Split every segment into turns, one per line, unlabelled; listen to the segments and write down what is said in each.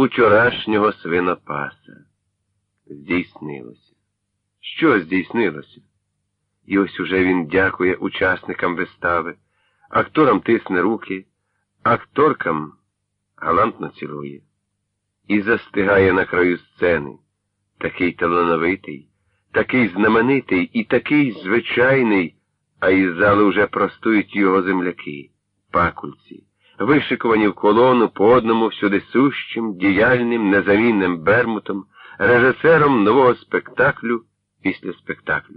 учорашнього свинопаса. Здійснилося. Що здійснилося? І ось уже він дякує учасникам вистави, акторам тисне руки, акторкам галантно цілує. І застигає на краю сцени, такий талановитий, такий знаменитий і такий звичайний, а із зали вже простують його земляки, пакульці, вишикувані в колону по одному всюди сущим, діяльним, незамінним бермутом, режисером нового спектаклю після спектаклю.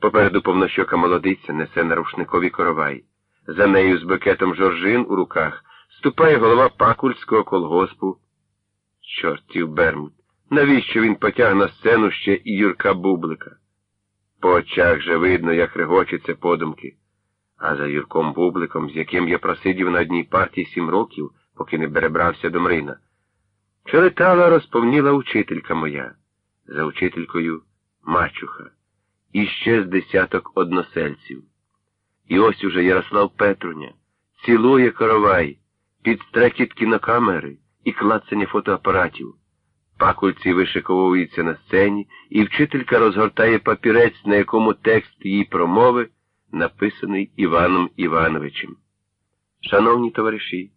Попереду повнощока молодиця несе на рушникові коровай. За нею з букетом жоржин у руках ступає голова пакульського колгоспу. Чортів Бермут. Навіщо він потяг на сцену ще і Юрка Бублика? По очах же видно, як регочеться подумки. А за Юрком Бубликом, з яким я просидів на одній партії сім років, поки не перебрався до Мрина. Челетала розповніла учителька моя, за учителькою мачуха, і ще з десяток односельців. І ось уже Ярослав Петруня цілує коровай під стрекіт кінокамери і клацання фотоапаратів. Пакульці вишиковуються на сцені, і вчителька розгортає папірець, на якому текст її промови написаний Іваном Івановичем. Шановні товариші,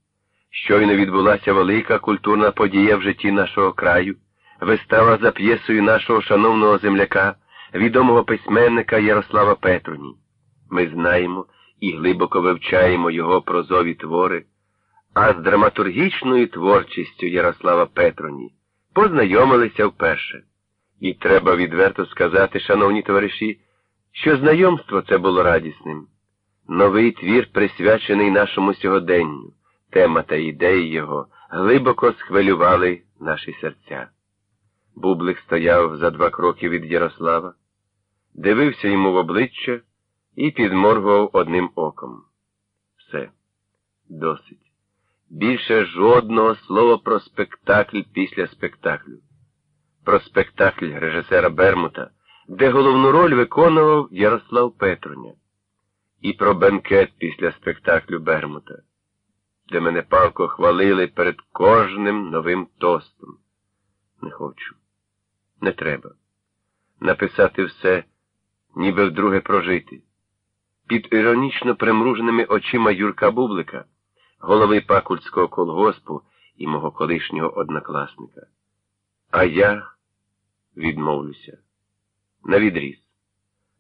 щойно відбулася велика культурна подія в житті нашого краю, вистава за п'єсою нашого шановного земляка, відомого письменника Ярослава Петруні. Ми знаємо і глибоко вивчаємо його прозові твори, а з драматургічною творчістю Ярослава Петруні познайомилися вперше. І треба відверто сказати, шановні товариші, що знайомство це було радісним. Новий твір, присвячений нашому сьогоденню, тема та ідеї його глибоко схвилювали наші серця. Бублик стояв за два кроки від Ярослава, дивився йому в обличчя і підморгував одним оком. Все, досить. Більше жодного слова про спектакль після спектаклю. Про спектакль режисера Бермута, де головну роль виконував Ярослав Петруня. І про бенкет після спектаклю Бермута, де мене палко хвалили перед кожним новим тостом. Не хочу. Не треба. Написати все, ніби вдруге прожити. Під іронічно примруженими очима Юрка Бублика голови Пакульського колгоспу і мого колишнього однокласника. А я відмовлюся. На відріз.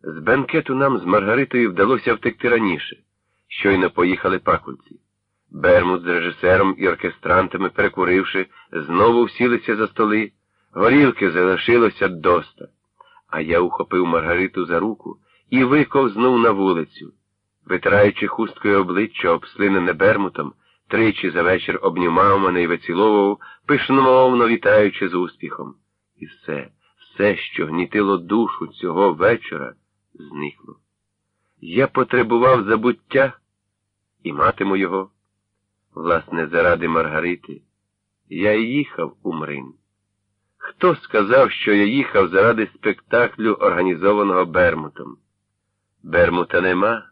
З бенкету нам з Маргаритою вдалося втекти раніше. Щойно поїхали пакульці. Бермут з режисером і оркестрантами, перекуривши, знову всілися за столи, горілки залишилося доста. А я ухопив Маргариту за руку і виковзнув на вулицю. Витираючи хусткою обличчя, обслинене бермутом, тричі за вечір обнімав мене і виціловував, пишномовно вітаючи з успіхом. І все, все, що гнітило душу цього вечора, зникло. Я потребував забуття і матиму його. Власне, заради Маргарити, я їхав у Мрин. Хто сказав, що я їхав заради спектаклю, організованого Бермутом? Бермута нема.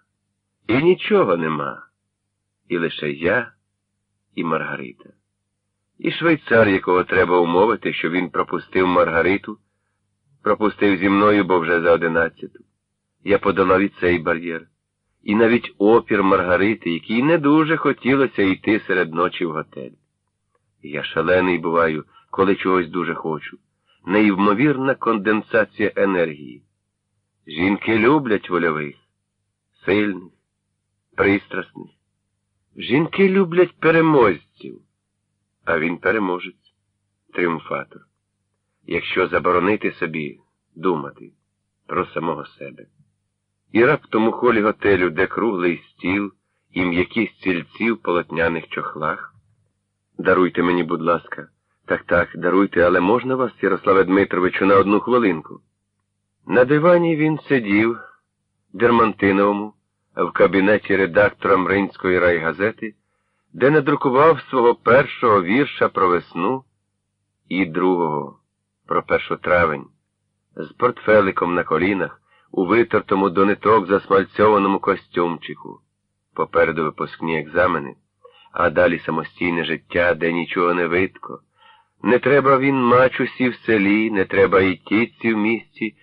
І нічого нема. І лише я і Маргарита. І швейцар, якого треба умовити, що він пропустив Маргариту, пропустив зі мною, бо вже за одинадцяту. Я подолав і цей бар'єр. І навіть опір Маргарити, якій не дуже хотілося йти серед ночі в готель. Я шалений буваю, коли чогось дуже хочу. Неймовірна конденсація енергії. Жінки люблять вольових, сильних пристрасний. Жінки люблять переможців, а він переможець, тріумфатор. Якщо заборонити собі думати про самого себе. І раптом у холі готелю, де круглий стіл і м'які стільці в полотняних чохлах. Даруйте мені, будь ласка, так так, даруйте, але можна вас, Ярославе Дмитровичу, на одну хвилинку. На дивані він сидів, дермантиновому в кабінеті редактора Мринської райгазети, де надрукував свого першого вірша про весну і другого про першу травень, з портфеликом на колінах у витертому до ниток засмальцьованому костюмчику. Попереду випускні екзамени, а далі самостійне життя, де нічого не видко, Не треба він мачусі в селі, не треба і тітці в місті.